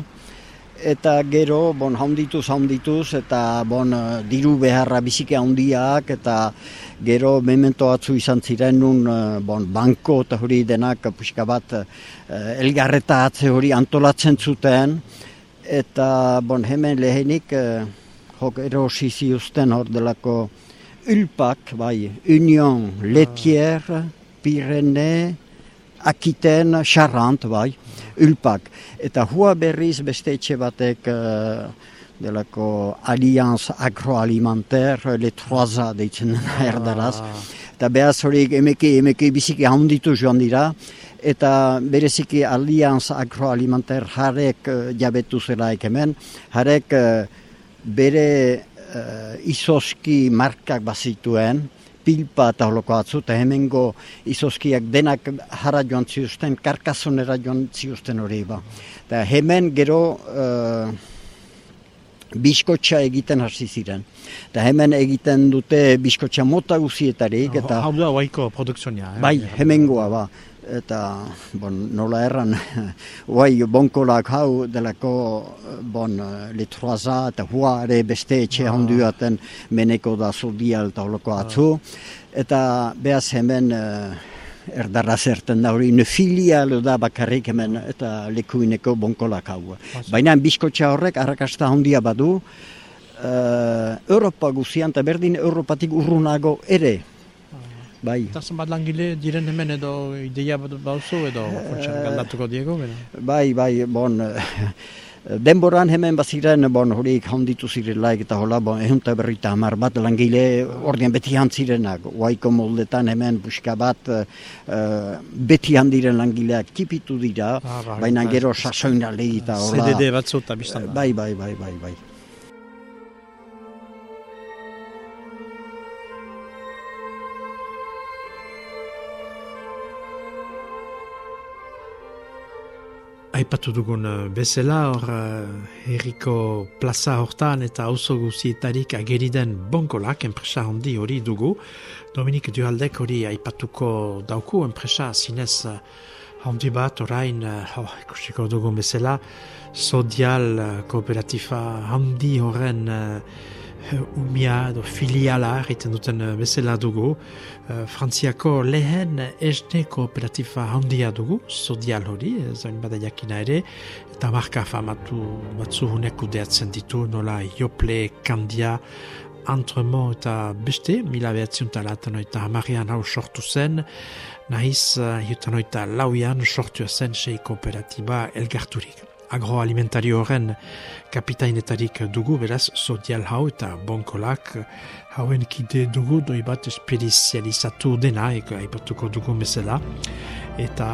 Speaker 3: eta gero, bon, haundituz, haundituz, eta bon, diru beharra bizike handiak, eta gero memento atzu izan ziren nun, bon, banko eta hori denak, puxka bat, eh, elgarreta atze hori antolatzen zuten, eta bon, hemen lehenik, eh, jok erosi ziusten hor delako Ulpak, bai, Union, Letier, Pirene, Akiten, Charant, bai, Ulpak. Eta hua berriz beste etxe batek uh, delako Allianz Agroalimenter, le troaza deitzen dena ah. erdaraz. Eta behaz horiek emeki, emeki biziki handitu joan dira. Eta bereziki Allianz Agroalimenter jarek uh, jabetu zelaik hemen. Jarek uh, bere uh, izoski markak bazituen pilpa eta holoko eta hemengo izoskiak denak jara joan ziusten, karkazonera joan ziusten hori ba. Eta hemen gero uh, biskotxa egiten hasi ziren. Eta hemen egiten dute biskotxa mota guzietarik. Eta,
Speaker 2: hau da waiko produkzionia.
Speaker 3: Eh? Bai, hemengoa ba eta bon, nola erran guai bonkolak hau delako bon, litroaza eta huare beste etxe ah. handuaten meneko da zodial eta holoko ah. atzu eta behaz hemen uh, erdarra zerten da hori filial da bakarrik hemen eta lekuineko bonkolak hau. Baina bizkotxa horrek arrakasta handia badu uh, Europa guzian eta berdin Europatik urrunago ere Bai.
Speaker 2: Eta zenbat langile diren hemen edo ideia bauzu edo uh, galdatuko diego?
Speaker 3: Bai, bai, bon, denboran hemen baziren, bon, horiek handitu zirelaik eta hola, bon, ehun eta berrita hamar bat langile ordean beti hantzirenak, waiko moldetan hemen buska bat uh, beti handiren langileak kipitu dira, ah, bai, baina bai. gero sasoina lehi eta hola.
Speaker 2: CDD batzu eta biztan
Speaker 3: da. Bai, bai, bai, bai, bai.
Speaker 2: Aipatu dugun eh, bezala, hor uh, herriko plaza hortan eta auzo guzietarik ageriden bonkolak enpresa handi hori dugu. Dominik Dualdek hori aipatuko dauku enpresa zinez uh, handi bat orain, oh, ikusiko dugun bezala, sodial kooperatifa handi horren umia edo filiala egiten duten eh, bezala dugu. Uh, Frantziako lehen esne kooperatifa handia dugu, sodial hori, zain bada jakina ere, eta marka famatu batzu hunek udeatzen ditu, nola Jople, Kandia, Antremo eta beste, mila behatzion talatan oita hamarian hau sortu zen, nahiz, uh, jutan oita lauian sortu zen sei kooperatiba elgarturik. Agroalimentario horren kapitainetarik dugu, beraz, Zodial hau eta bonkolak hauen kide dugu doi bat espezializatu dena, aipatuko dugu mesela, eta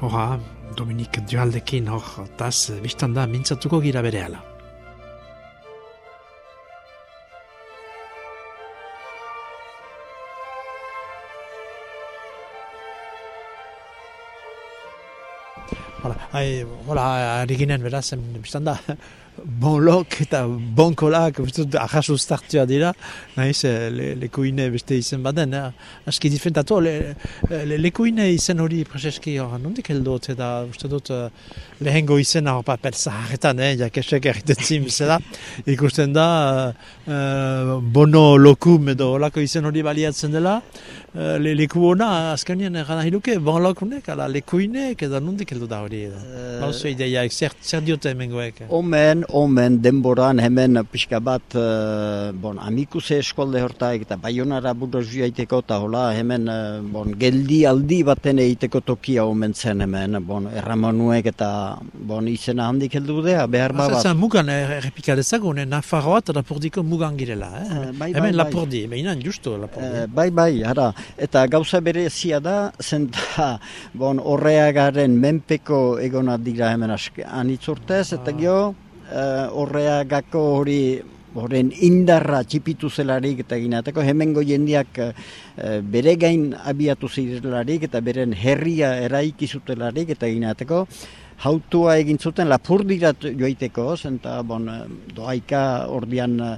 Speaker 2: horra, Dominik Dualdekin hor, taz, biztan da, mintzatuko gira bere ala. Hola, hai, hola, ari ginen beraz, biztan da, bonlok eta bonkolak, dut, ahas ustartua dira, nahiz, eh, le, lekuine beste izen baden, eh? aski difentatu, le, le, lekuine izen hori prezeski hor, nondik heldot, eta uste dut, eh, lehengo izen hor papel zaharretan, eh, jakesek erriten zin bizela, ikusten da, uh, bono lokum edo olako izen hori baliatzen dela, uh, le, leku hona, azkenien gana hiluke, bonlokunek, ala lekuinek, edo nondik heldu da hori, edo. Bauzu ideia, zer, zer diote hemengoek?
Speaker 3: Omen, omen, denboran hemen pixka bat, uh, bon, amikuse eskolde hortaik eta baionara burrozu jaiteko eta hola, hemen, uh, bon, geldi aldi baten egiteko tokia omen zen hemen, bon, erramanuek eta, bon, izena handik heldu dea, behar bat.
Speaker 2: Zan mugan errepika dezagun, eh, Nafarroa eta Lapurdiko mugan girela, eh?
Speaker 3: Eh, bai, bai,
Speaker 2: hemen
Speaker 3: bai.
Speaker 2: Lapurdi, behinan justu Lapurdi.
Speaker 3: Eh, bai, bai, ara. Eta gauza berezia da, zenta, bon, horreagaren menpeko egona dira hemen ask, anitzurtez, eta gio, eh, horreagako hori horren indarra txipitu zelarik eta ginateko hemengo jendiak eh, bere gain abiatu zirelarik eta beren herria eraiki zutelarik eta ginateko hautua egin zuten lapurdirat joiteko, zenta bon, eh, doaika ordian eh,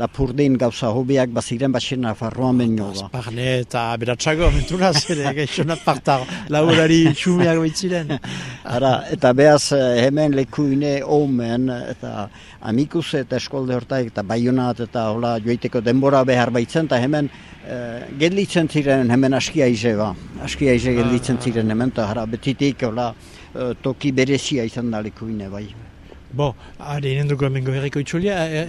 Speaker 3: lapurdin gauza hobiak baziren baxen Nafarroan baino da.
Speaker 2: Parne eta beratxago aventuraz ere, geixonat partar laurari xumeak baitziren.
Speaker 3: Ara, eta behaz eh, hemen lekuine omen eta amikus eta eskolde hortaik eta baionat eta hola joiteko denbora behar baitzen eta hemen eh, gelditzen ziren hemen askia ize ba. Askia ize gelditzen ziren hemen eta hara betitik hola toki berezia izan da lekuine bai.
Speaker 2: Bo, ari inen dugu hemengo herriko itxulia, e,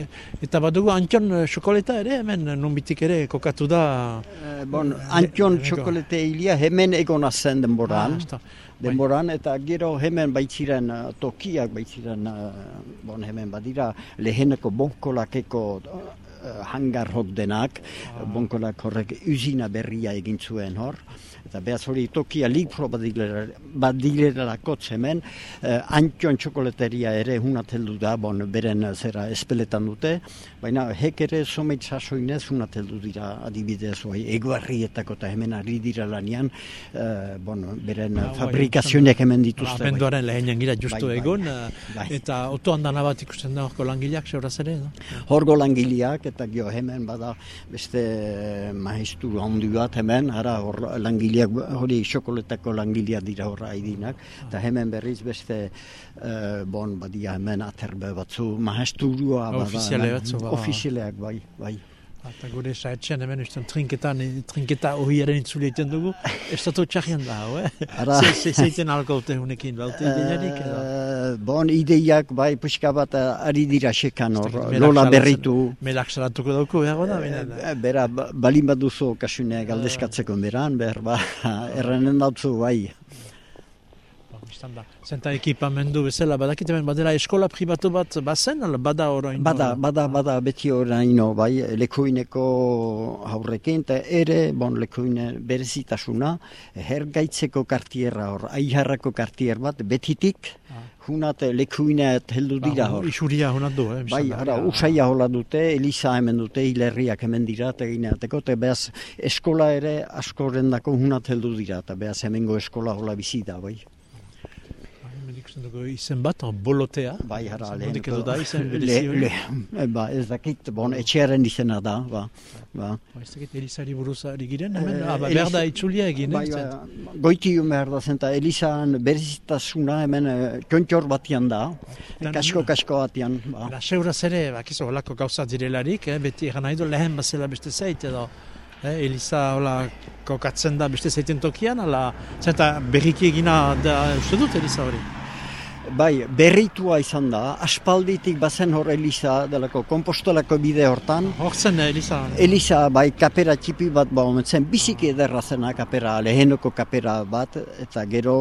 Speaker 2: eta badugu antion eh, xokoleta ere, hemen nonbitik ere kokatu da.
Speaker 3: Eh, bon, antion
Speaker 2: Ego.
Speaker 3: txokolete hilia hemen egona zen denboran.
Speaker 2: Ah,
Speaker 3: denboran eta gero hemen baitziren tokiak baitziren bon hemen badira leheneko bonkolakeko hangar hot denak bonkolak horrek usina berria egin zuen hor eta behaz hori tokia likpro badilerako hemen uh, antion txokolateria ere hunateldu da bon beren zera espeletan dute baina hek ere someit sasoinez hunateldu dira adibidez oi eguarrietako eta hemen ari dira lanian uh, bon, beren
Speaker 2: Ah,
Speaker 3: uh,
Speaker 2: bai,
Speaker 3: fabrikazionek hemen dituzte. bai.
Speaker 2: Abenduaren lehenen gira justu
Speaker 3: Bai, bai,
Speaker 2: egun,
Speaker 3: bai.
Speaker 2: eh,
Speaker 3: Bai.
Speaker 2: eta oto andana bat ikusten da horko langileak seuraz ere, no?
Speaker 3: Horgo langileak eta gio hemen bada beste maestru handi bat hemen, ara hor langileak hori xokoletako langileak dira horra aidinak, eta hemen berriz beste eh, bon badia hemen aterbe batzu maestrua bada.
Speaker 2: Ofiziale batzu, ba.
Speaker 3: Ofizialeak bai, bai.
Speaker 2: Eta gure saetxean hemen usten trinketan, eh, trinketa ohiaren itzuli egiten dugu, estatu txajian da, hau, eh?
Speaker 3: Ara.
Speaker 2: Ze- ze- Zeiten alkoholte hunekin, baute ideiarik, edo?
Speaker 3: Eh, bon ideiak bai pixka bat eh, ari dira sekan hor, lola berritu.
Speaker 2: Melak salatuko dauko, behar da.
Speaker 3: Eh, Bera, ba- balin baduzu kasune galdeskatzeko beran, behar ba, errenen dautzu bai.
Speaker 2: Bistan da. Zenta ekipamendu bezala, badakit hemen badela eskola pribatu bat bazen, ala bada oroin?
Speaker 3: Bada, bada, bada beti oraino, bai, lekuineko haurrekin, eta ere, bon, lekuine berezitasuna, hergaitzeko kartierra hor, aiharrako kartier bat, betitik, hunat lekuineat heldu dira hor.
Speaker 2: Isuria honat du, eh?
Speaker 3: Bai, ara, usaia hola dute, Elisa hemen dute, hilerriak hemen dira, eta gineateko, eta behaz, eskola ere askoren dako hunat heldu dira, eta behaz hemengo eskola hola bizi da, bai.
Speaker 2: Hemen ikusten dugu izen bat, bolotea.
Speaker 3: Bai, hara, leheneko-
Speaker 2: edo da izen berezi hori?
Speaker 3: le- ba, ez dakit, bon, etxearen izena da, ba, ba.
Speaker 2: Ba, Ez dakit Elisari buruz ari giren, hemen,
Speaker 3: Eh,
Speaker 2: ah, ba,
Speaker 3: Elisa-
Speaker 2: behar da itxulia egin,
Speaker 3: Bai,
Speaker 2: eh?
Speaker 3: ba,
Speaker 2: zent-
Speaker 3: goiti behar da zen, eta Elizan berezitasuna hemen eh, txontxor batian da, kasko-kasko batian, ba.
Speaker 2: La seuraz ere, bakizu, holako gauza direlarik, eh, beti egan nahi du lehen bazela beste zeit edo. Eh, Elisa hola kokatzen da beste zeiten tokian, ala, zenta berriki egina da, uste dut Elisa hori.
Speaker 3: Bai, berritua izan da, aspalditik bazen hor Elisa delako kompostolako bide hortan.
Speaker 2: Hortzen Elisa.
Speaker 3: Elisa, bai, kapera txipi bat ba omentzen, biziki ederra zena kapera, lehenoko kapera bat, eta gero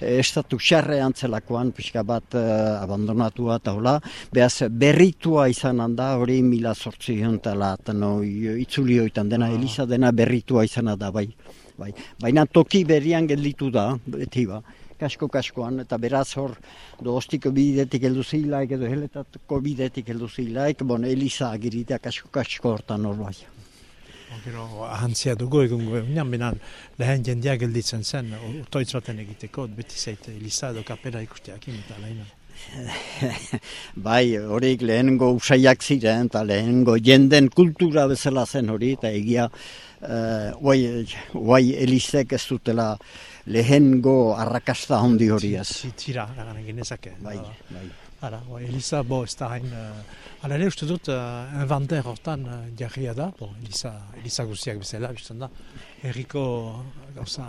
Speaker 3: eh, estatu xarre antzelakoan, pixka bat eh, abandonatua eta hola, behaz berritua izan da, hori mila sortzi hontala, eta no, itzuli hoitan dena,
Speaker 2: Ah.
Speaker 3: Elisa dena berritua izan da, bai. bai. Baina toki berrian gelditu da, beti ba kasko-kaskoan, eta beraz hor dostiko bidetik heldu zilaik, edo heletatuko bidetik heldu zilaik, bon, Elisa agiritea kasko-kasko hortan hor bai.
Speaker 2: Gero ahantzia dugu egungo egunean, benan lehen jendia gelditzen zen, utoitz baten egiteko, beti zaite Elisa edo kapera ikusteakin eta lehena.
Speaker 3: bai, horiek lehenengo usaiak ziren, eta lehenengo jenden kultura bezala zen hori, eta egia, uh, guai, guai Elisek ez dutela lehengo arrakasta handi hori ez.
Speaker 2: Tira, lagan egin ezake.
Speaker 3: Bai, bai.
Speaker 2: Ara, bo, Elisa, bo, ez da hain... Uh, Hala ere uste dut, uh, inventer hortan uh, jarria da, bo, Elisa, Elisa guziak bezala, bizten da, herriko gauza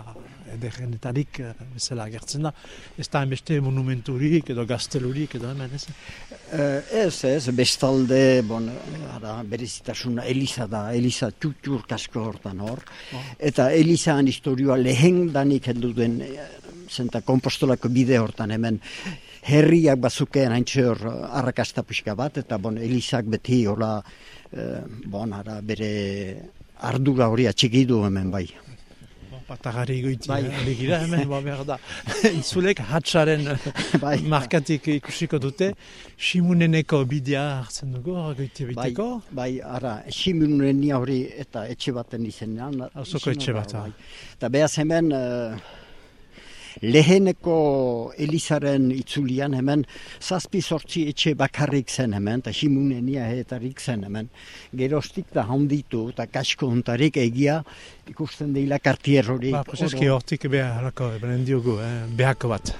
Speaker 2: ederrenetarik uh, bezala agertzen da. Ez da hainbeste monumenturik edo gaztelurik edo hemen, ez?
Speaker 3: Uh, ez, ez, bestalde, bon, ara, berezitasuna Elisa da, Elisa txutxur kasko hortan hor. Eta Elisaan historioa lehen danik heldu den, eh, zenta kompostolako bide hortan hemen, herriak bazukeen haintxe hor arrakasta pixka bat, eta bon, Elisak beti hola, eh, bon, ara, bere ardura hori atxikidu hemen bai.
Speaker 2: Patagari goiti,
Speaker 3: Bai.
Speaker 2: bai. gira hemen, ba, behar da. Itzulek hatxaren
Speaker 3: Bai.
Speaker 2: markatik ikusiko dute, simuneneko bidea hartzen dugu, goiti
Speaker 3: Bai,
Speaker 2: biteko.
Speaker 3: bai, ara, simunenia hori eta etxe baten izenean.
Speaker 2: Auzoko etxe bat, ah.
Speaker 3: Bai. Eta behaz hemen, eh, leheneko Elizaren itzulian hemen, zazpi sortzi etxe bakarrik zen hemen, eta simunenia hetarik zen hemen. Gerostik da handitu, eta kasko hontarik egia, ikusten deila kartier hori.
Speaker 2: Ba, prozeski hortik behar harako, benen diogu, eh, behako bat.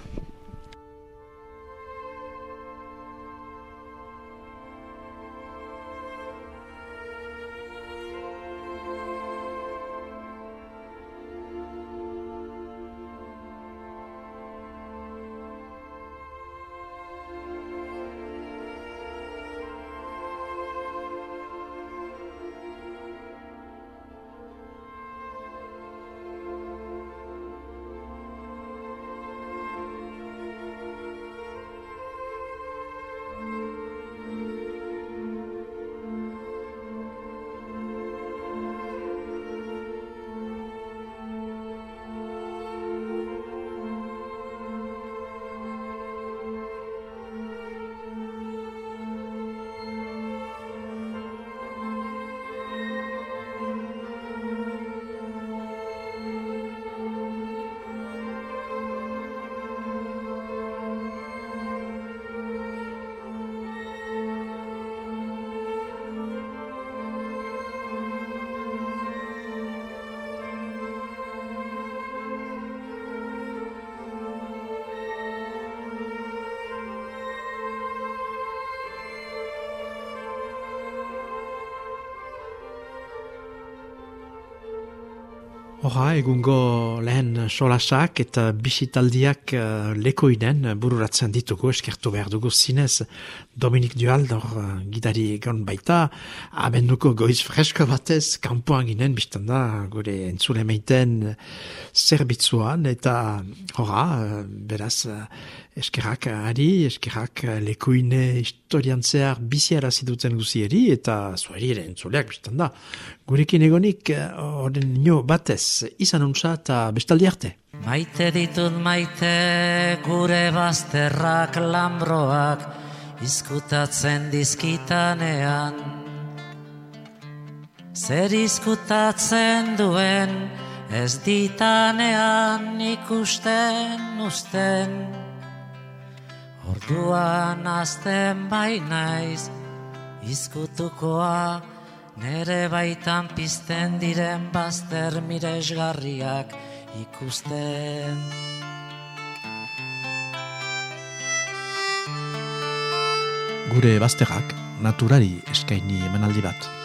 Speaker 2: Hora, egungo lehen solasak eta bisitaldiak uh, lekoinen bururatzen ditugu, eskertu behar dugu zinez. Dominik Duald hor uh, gidari egon baita, abenduko goiz fresko batez, kanpoan ginen biztan da, gure entzule meiten zerbitzuan, eta hora, uh, beraz, uh, eskerrak ari, eskerrak lekoine historian zehar biziara zidutzen guzieri, eta zuari ere entzuleak biztan da, gurekin egonik horren nio batez, izan untsa eta bestaldi arte.
Speaker 1: Maite ditut maite gure bazterrak lambroak izkutatzen dizkitanean. Zer izkutatzen duen ez ditanean ikusten usten. Orduan azten bai naiz izkutukoa Nere baitan pizten diren bazter miresgarriak ikusten.
Speaker 2: Gure bazterrak naturari eskaini emanaldi bat.